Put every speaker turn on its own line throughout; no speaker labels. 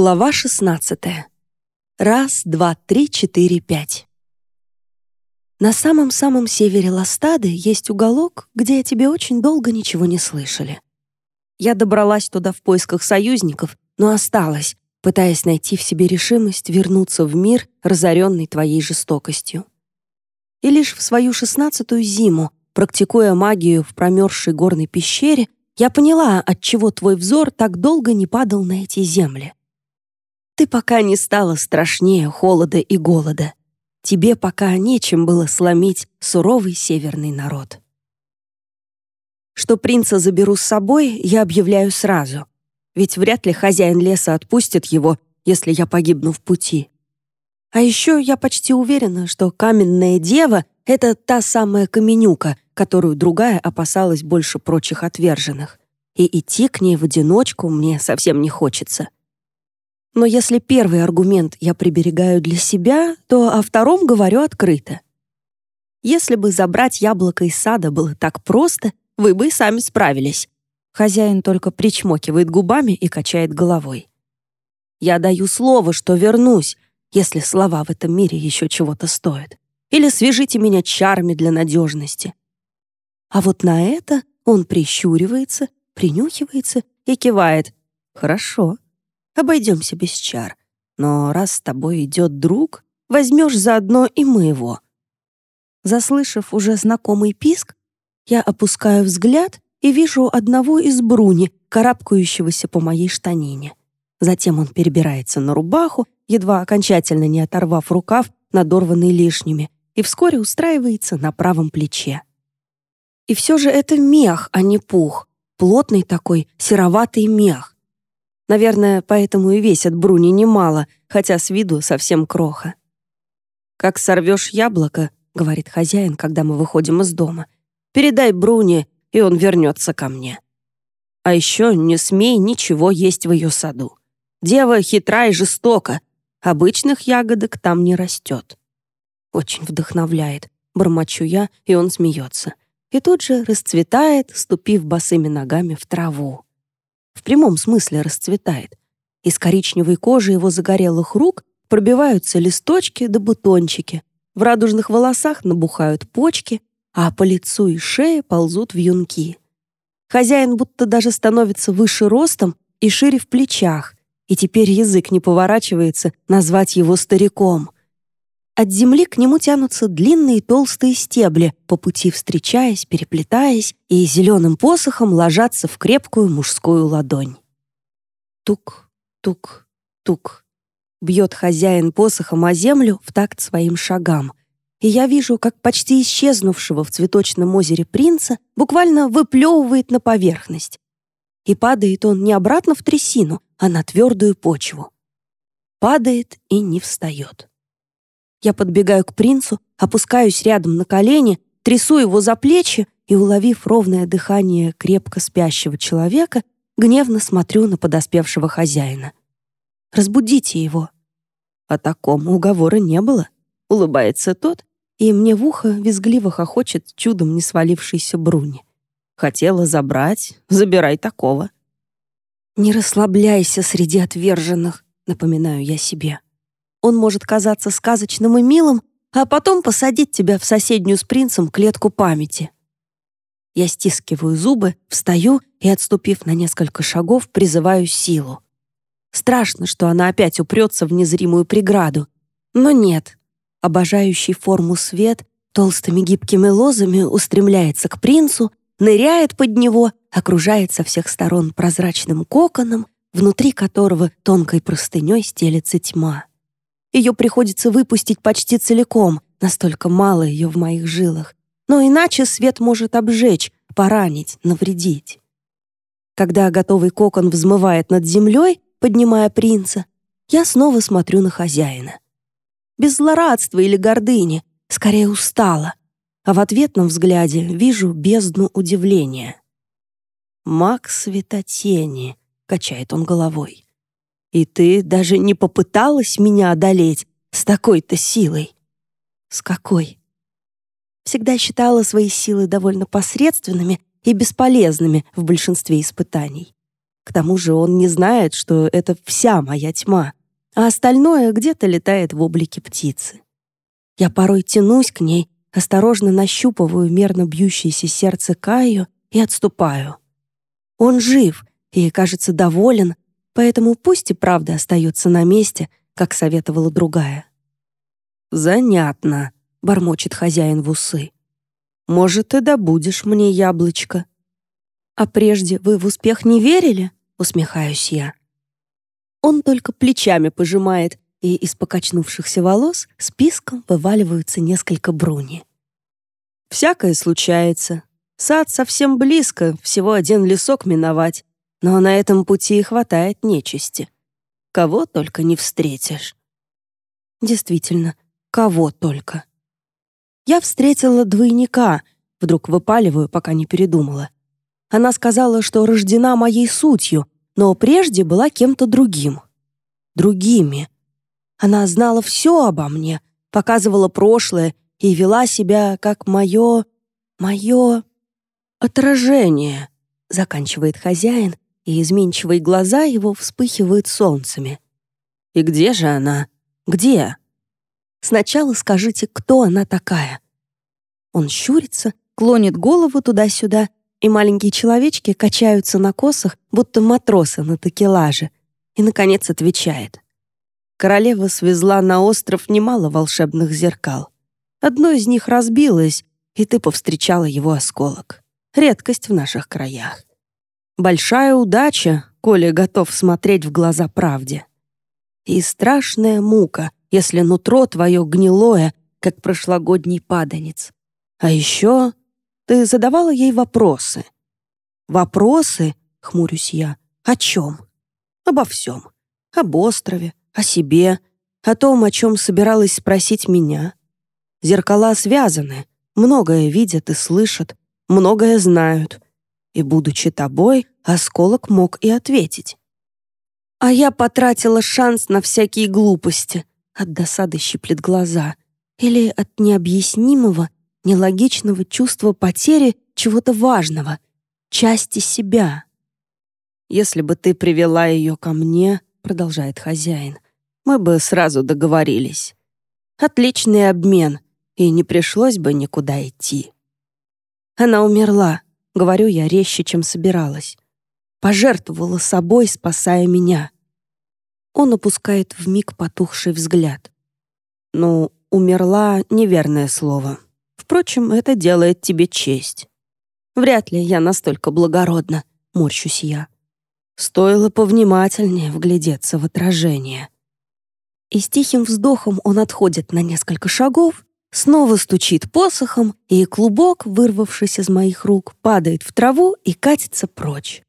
Глава 16. Раз, два, три, четыре, пять. На самом-самом севере Ластады есть уголок, где о тебе очень долго ничего не слышали. Я добралась туда в поисках союзников, но осталась, пытаясь найти в себе решимость вернуться в мир, разоренный твоей жестокостью. И лишь в свою шестнадцатую зиму, практикуя магию в промерзшей горной пещере, я поняла, отчего твой взор так долго не падал на эти земли. Ты пока не стала страшнее холода и голода. Тебе пока нечем было сломить суровый северный народ. Что принца заберу с собой, я объявляю сразу. Ведь вряд ли хозяин леса отпустит его, если я погибну в пути. А еще я почти уверена, что каменная дева — это та самая каменюка, которую другая опасалась больше прочих отверженных. И идти к ней в одиночку мне совсем не хочется. Но если первый аргумент я приберегаю для себя, то о втором говорю открыто. Если бы забрать яблоко из сада было так просто, вы бы и сами справились. Хозяин только причмокивает губами и качает головой. Я даю слово, что вернусь, если слова в этом мире еще чего-то стоят. Или свяжите меня чарами для надежности. А вот на это он прищуривается, принюхивается и кивает. Хорошо. Обойдемся без чар. Но раз с тобой идет друг, возьмешь заодно и моего». Заслышав уже знакомый писк, я опускаю взгляд и вижу одного из бруни, карабкающегося по моей штанине. Затем он перебирается на рубаху, едва окончательно не оторвав рукав, надорванный лишними, и вскоре устраивается на правом плече. И все же это мех, а не пух. Плотный такой, сероватый мех. Наверное, поэтому и весят Бруни немало, хотя с виду совсем кроха. «Как сорвешь яблоко», — говорит хозяин, когда мы выходим из дома, «передай Бруни, и он вернется ко мне. А еще не смей ничего есть в ее саду. Дева хитра и жестока, обычных ягодок там не растет». Очень вдохновляет, бормочу я, и он смеется. И тут же расцветает, ступив босыми ногами в траву в прямом смысле расцветает. Из коричневой кожи его загорелых рук пробиваются листочки да бутончики, в радужных волосах набухают почки, а по лицу и шее ползут вьюнки. Хозяин будто даже становится выше ростом и шире в плечах, и теперь язык не поворачивается назвать его стариком. От земли к нему тянутся длинные толстые стебли, по пути встречаясь, переплетаясь и зеленым посохом ложатся в крепкую мужскую ладонь. Тук, тук, тук. Бьет хозяин посохом о землю в такт своим шагам. И я вижу, как почти исчезнувшего в цветочном озере принца буквально выплевывает на поверхность. И падает он не обратно в трясину, а на твердую почву. Падает и не встает. Я подбегаю к принцу, опускаюсь рядом на колени, трясу его за плечи и, уловив ровное дыхание крепко спящего человека, гневно смотрю на подоспевшего хозяина. «Разбудите его». О таком уговора не было. Улыбается тот, и мне в ухо визгливо хохочет чудом не свалившийся Бруни. Хотела забрать, забирай такого. «Не расслабляйся среди отверженных», — напоминаю я себе. Он может казаться сказочным и милым, а потом посадить тебя в соседнюю с принцем клетку памяти. Я стискиваю зубы, встаю и, отступив на несколько шагов, призываю силу. Страшно, что она опять упрется в незримую преграду. Но нет. Обожающий форму свет толстыми гибкими лозами устремляется к принцу, ныряет под него, окружает со всех сторон прозрачным коконом, внутри которого тонкой простыней стелется тьма. Ее приходится выпустить почти целиком, настолько мало ее в моих жилах. Но иначе свет может обжечь, поранить, навредить. Когда готовый кокон взмывает над землей, поднимая принца, я снова смотрю на хозяина. Без злорадства или гордыни, скорее устала, а в ответном взгляде вижу бездну удивления. «Макс светотени», — качает он головой. И ты даже не попыталась меня одолеть с такой-то силой. С какой? Всегда считала свои силы довольно посредственными и бесполезными в большинстве испытаний. К тому же он не знает, что это вся моя тьма, а остальное где-то летает в облике птицы. Я порой тянусь к ней, осторожно нащупываю мерно бьющееся сердце Каю и отступаю. Он жив и, кажется, доволен, поэтому пусть и правда остается на месте, как советовала другая. «Занятно», — бормочет хозяин в усы. «Может, ты добудешь мне яблочко?» «А прежде вы в успех не верили?» — усмехаюсь я. Он только плечами пожимает, и из покачнувшихся волос списком вываливаются несколько бруни. «Всякое случается. Сад совсем близко, всего один лесок миновать, но на этом пути хватает нечисти. Кого только не встретишь». Действительно, кого только. Я встретила двойника, вдруг выпаливаю, пока не передумала. Она сказала, что рождена моей сутью, но прежде была кем-то другим. Другими. Она знала все обо мне, показывала прошлое и вела себя как мое... мое... отражение, заканчивает хозяин, и изменчивые глаза его вспыхивают солнцами. «И где же она? Где?» Сначала скажите, кто она такая». Он щурится, клонит голову туда-сюда, и маленькие человечки качаются на косах, будто матросы на такелаже, и, наконец, отвечает. Королева свезла на остров немало волшебных зеркал. Одно из них разбилось, и ты повстречала его осколок. Редкость в наших краях. Большая удача, коли готов смотреть в глаза правде. И страшная мука, если нутро твое гнилое, как прошлогодний паданец. А еще ты задавала ей вопросы. Вопросы, хмурюсь я, о чем? Обо всем. Об острове, о себе, о том, о чем собиралась спросить меня. Зеркала связаны, многое видят и слышат, многое знают. И, будучи тобой, осколок мог и ответить. А я потратила шанс на всякие глупости, от досады щиплет глаза или от необъяснимого, нелогичного чувства потери чего-то важного, части себя. «Если бы ты привела ее ко мне», — продолжает хозяин, «мы бы сразу договорились. Отличный обмен, и не пришлось бы никуда идти». Она умерла, говорю я резче, чем собиралась. Пожертвовала собой, спасая меня. Он опускает в миг потухший взгляд. «Ну, умерла — неверное слово. Впрочем, это делает тебе честь. Вряд ли я настолько благородна», — морщусь я. Стоило повнимательнее вглядеться в отражение. И с тихим вздохом он отходит на несколько шагов, снова стучит посохом, и клубок, вырвавшись из моих рук, падает в траву и катится прочь.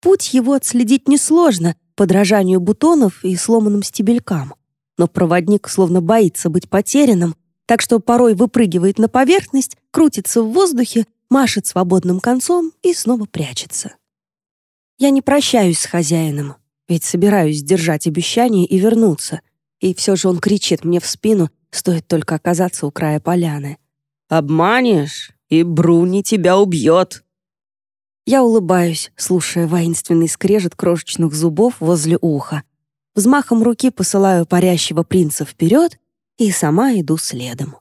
Путь его отследить несложно, подражанию бутонов и сломанным стебелькам. Но проводник словно боится быть потерянным, так что порой выпрыгивает на поверхность, крутится в воздухе, машет свободным концом и снова прячется. Я не прощаюсь с хозяином, ведь собираюсь держать обещание и вернуться. И все же он кричит мне в спину, стоит только оказаться у края поляны. «Обманешь, и Бруни тебя убьет!» Я улыбаюсь, слушая воинственный скрежет крошечных зубов возле уха. Взмахом руки посылаю парящего принца вперед и сама иду следом.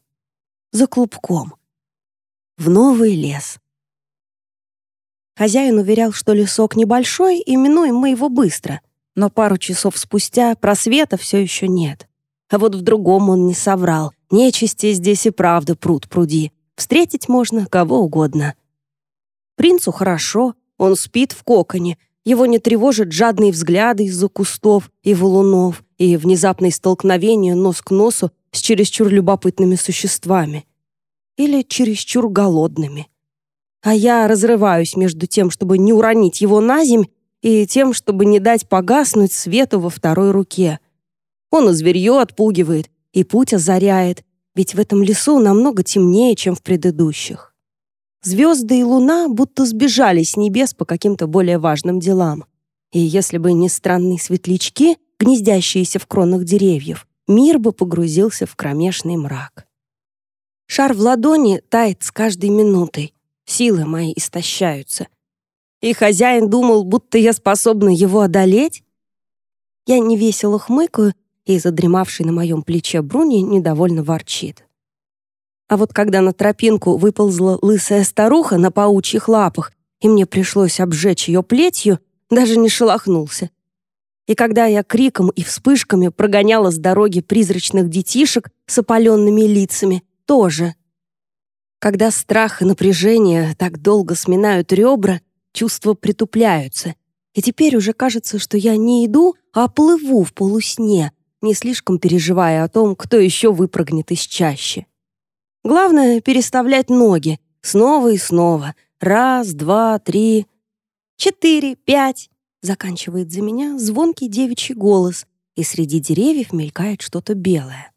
За клубком. В новый лес. Хозяин уверял, что лесок небольшой, и минуем мы его быстро. Но пару часов спустя просвета все еще нет. А вот в другом он не соврал. Нечисти здесь и правда пруд пруди. Встретить можно кого угодно. Принцу хорошо, он спит в коконе, его не тревожат жадные взгляды из-за кустов и валунов и внезапные столкновения нос к носу с чересчур любопытными существами. Или чересчур голодными. А я разрываюсь между тем, чтобы не уронить его на земь, и тем, чтобы не дать погаснуть свету во второй руке. Он и зверье отпугивает, и путь озаряет, ведь в этом лесу намного темнее, чем в предыдущих. Звезды и луна будто сбежали с небес по каким-то более важным делам. И если бы не странные светлячки, гнездящиеся в кронах деревьев, мир бы погрузился в кромешный мрак. Шар в ладони тает с каждой минутой. Силы мои истощаются. И хозяин думал, будто я способна его одолеть? Я невесело хмыкаю, и задремавший на моем плече Бруни недовольно ворчит. А вот когда на тропинку выползла лысая старуха на паучьих лапах, и мне пришлось обжечь ее плетью, даже не шелохнулся. И когда я криком и вспышками прогоняла с дороги призрачных детишек с опаленными лицами, тоже. Когда страх и напряжение так долго сминают ребра, чувства притупляются. И теперь уже кажется, что я не иду, а плыву в полусне, не слишком переживая о том, кто еще выпрыгнет из чащи. Главное — переставлять ноги снова и снова. Раз, два, три, четыре, пять. Заканчивает за меня звонкий девичий голос, и среди деревьев мелькает что-то белое.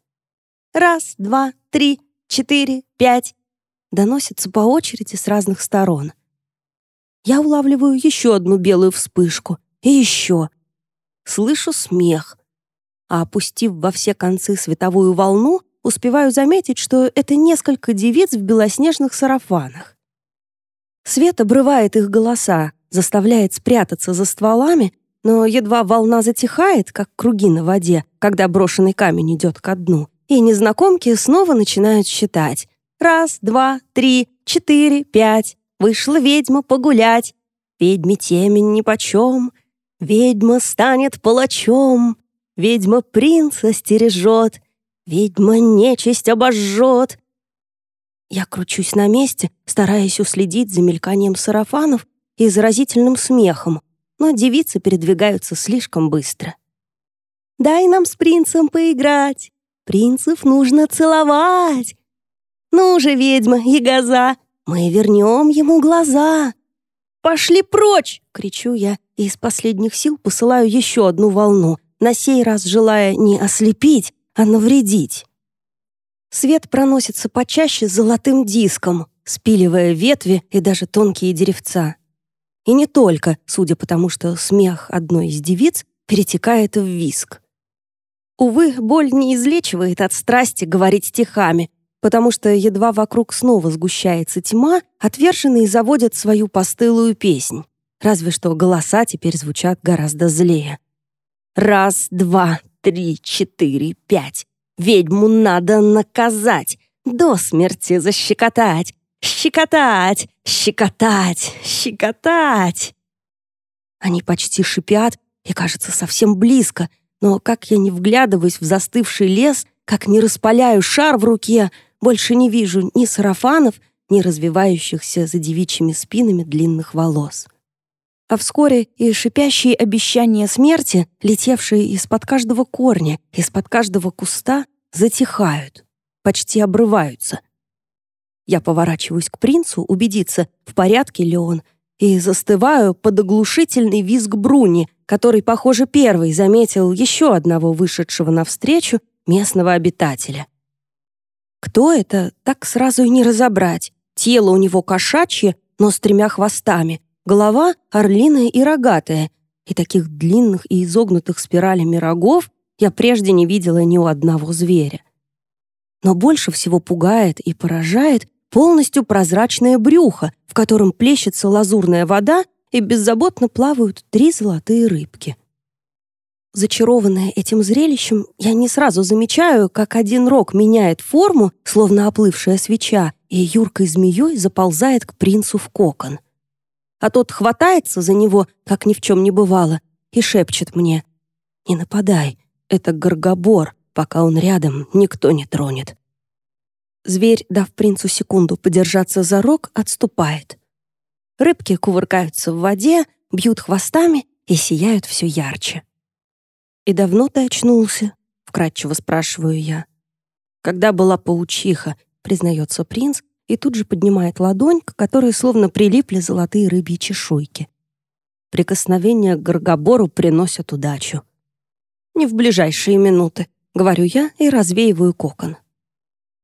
Раз, два, три, четыре, пять. Доносится по очереди с разных сторон. Я улавливаю еще одну белую вспышку. И еще. Слышу смех. А опустив во все концы световую волну, успеваю заметить, что это несколько девиц в белоснежных сарафанах. Свет обрывает их голоса, заставляет спрятаться за стволами, но едва волна затихает, как круги на воде, когда брошенный камень идет ко дну, и незнакомки снова начинают считать. Раз, два, три, четыре, пять. Вышла ведьма погулять. Ведьме темень нипочем. Ведьма станет палачом. Ведьма принца стережет. Ведьма нечисть обожжет. Я кручусь на месте, стараясь уследить за мельканием сарафанов и заразительным смехом, но девицы передвигаются слишком быстро. «Дай нам с принцем поиграть! Принцев нужно целовать! Ну же, ведьма и гоза, мы вернем ему глаза!» «Пошли прочь!» — кричу я и из последних сил посылаю еще одну волну, на сей раз желая не ослепить, а навредить. Свет проносится почаще золотым диском, спиливая ветви и даже тонкие деревца. И не только, судя по тому, что смех одной из девиц перетекает в виск. Увы, боль не излечивает от страсти говорить стихами, потому что едва вокруг снова сгущается тьма, отверженные заводят свою постылую песнь. Разве что голоса теперь звучат гораздо злее. Раз, два, три, четыре, пять. Ведьму надо наказать, до смерти защекотать, щекотать, щекотать, щекотать. Они почти шипят и, кажется, совсем близко, но как я не вглядываюсь в застывший лес, как не распаляю шар в руке, больше не вижу ни сарафанов, ни развивающихся за девичьими спинами длинных волос. А вскоре и шипящие обещания смерти, летевшие из-под каждого корня, из-под каждого куста, затихают, почти обрываются. Я поворачиваюсь к принцу, убедиться, в порядке ли он, и застываю под оглушительный визг Бруни, который, похоже, первый заметил еще одного вышедшего навстречу местного обитателя. Кто это, так сразу и не разобрать. Тело у него кошачье, но с тремя хвостами, голова орлиная и рогатая, и таких длинных и изогнутых спиралями рогов я прежде не видела ни у одного зверя. Но больше всего пугает и поражает полностью прозрачное брюхо, в котором плещется лазурная вода и беззаботно плавают три золотые рыбки. Зачарованная этим зрелищем, я не сразу замечаю, как один рог меняет форму, словно оплывшая свеча, и юркой змеей заползает к принцу в кокон. А тот хватается за него, как ни в чем не бывало, и шепчет мне «Не нападай, это горгобор, пока он рядом, никто не тронет». Зверь, дав принцу секунду подержаться за рог, отступает. Рыбки кувыркаются в воде, бьют хвостами и сияют все ярче. «И давно ты очнулся?» — вкратчиво спрашиваю я. «Когда была паучиха», — признается принц, и тут же поднимает ладонь, к которой словно прилипли золотые рыбьи чешуйки. Прикосновения к Горгобору приносят удачу. «Не в ближайшие минуты», — говорю я и развеиваю кокон.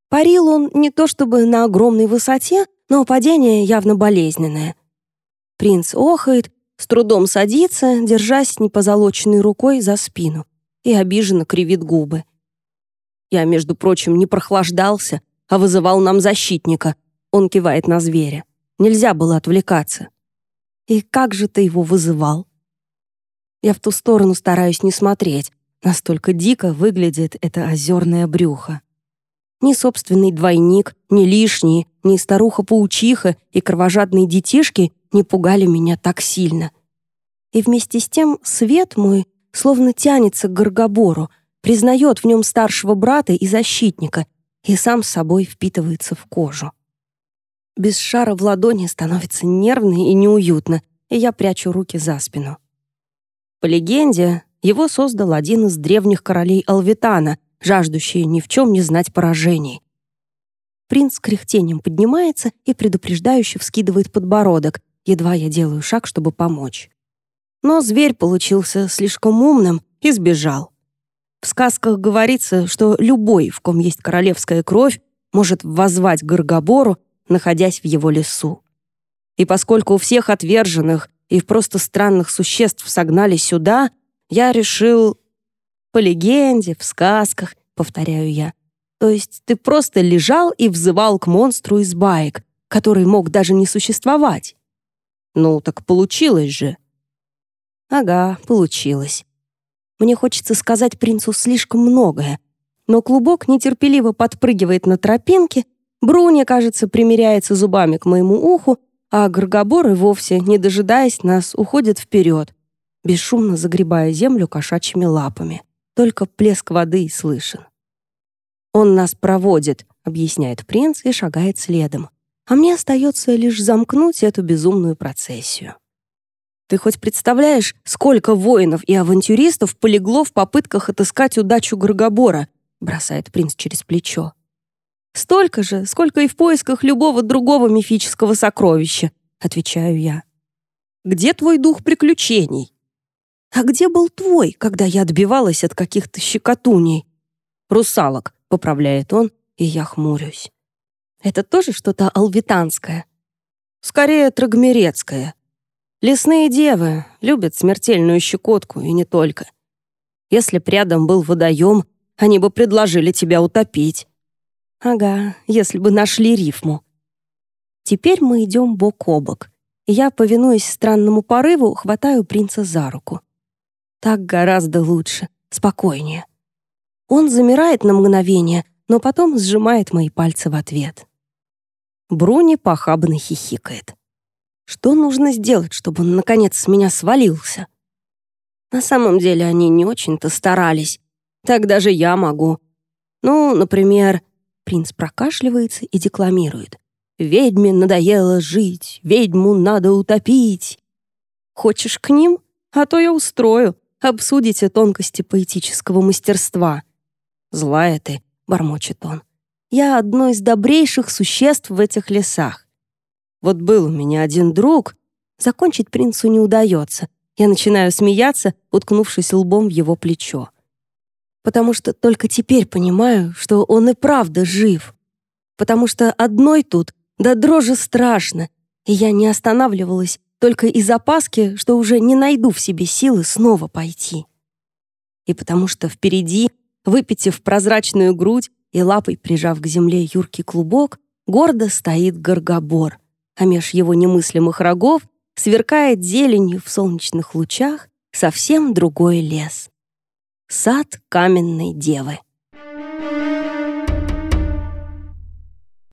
Парил он не то чтобы на огромной высоте, но падение явно болезненное. Принц охает, с трудом садится, держась непозолоченной рукой за спину, и обиженно кривит губы. Я, между прочим, не прохлаждался, а вызывал нам защитника. Он кивает на зверя. Нельзя было отвлекаться. И как же ты его вызывал? Я в ту сторону стараюсь не смотреть, настолько дико выглядит это озерное брюхо. Ни собственный двойник, ни лишние, ни старуха-паучиха и кровожадные детишки не пугали меня так сильно. И вместе с тем свет мой словно тянется к Горгобору, признает в нем старшего брата и защитника и сам с собой впитывается в кожу. Без шара в ладони становится нервно и неуютно, и я прячу руки за спину. По легенде, его создал один из древних королей Алвитана, жаждущий ни в чем не знать поражений. Принц кряхтением поднимается и предупреждающе вскидывает подбородок, едва я делаю шаг, чтобы помочь. Но зверь получился слишком умным и сбежал. В сказках говорится, что любой, в ком есть королевская кровь, может воззвать Горгобору, находясь в его лесу. И поскольку у всех отверженных и просто странных существ согнали сюда, я решил... По легенде, в сказках, повторяю я. То есть ты просто лежал и взывал к монстру из баек, который мог даже не существовать. Ну, так получилось же. Ага, получилось. Мне хочется сказать принцу слишком многое, но клубок нетерпеливо подпрыгивает на тропинке, Бруни, кажется, примеряется зубами к моему уху, а Горгобор и вовсе, не дожидаясь нас, уходит вперед, бесшумно загребая землю кошачьими лапами. Только плеск воды и слышен. «Он нас проводит», — объясняет принц и шагает следом. А мне остается лишь замкнуть эту безумную процессию. Ты хоть представляешь, сколько воинов и авантюристов полегло в попытках отыскать удачу Горгобора? бросает принц через плечо. Столько же, сколько и в поисках любого другого мифического сокровища, отвечаю я. Где твой дух приключений? А где был твой, когда я отбивалась от каких-то щекотуней? Русалок, поправляет он, и я хмурюсь. Это тоже что-то алвитанское? Скорее, трагмерецкое. Лесные девы любят смертельную щекотку, и не только. Если б рядом был водоем, они бы предложили тебя утопить. Ага, если бы нашли рифму. Теперь мы идем бок о бок, я, повинуясь странному порыву, хватаю принца за руку. Так гораздо лучше, спокойнее. Он замирает на мгновение, но потом сжимает мои пальцы в ответ. Бруни похабно хихикает. Что нужно сделать, чтобы он, наконец, с меня свалился? На самом деле они не очень-то старались. Так даже я могу. Ну, например, принц прокашливается и декламирует. «Ведьме надоело жить, ведьму надо утопить». Хочешь к ним? А то я устрою. Обсудите тонкости поэтического мастерства. «Злая ты», — бормочет он. «Я одно из добрейших существ в этих лесах. Вот был у меня один друг. Закончить принцу не удается. Я начинаю смеяться, уткнувшись лбом в его плечо. Потому что только теперь понимаю, что он и правда жив. Потому что одной тут да дрожи страшно, и я не останавливалась только из опаски, что уже не найду в себе силы снова пойти. И потому что впереди, выпитив прозрачную грудь и лапой прижав к земле юркий клубок, гордо стоит горгобор, а меж его немыслимых рогов сверкает зеленью в солнечных лучах совсем другой лес. Сад каменной девы.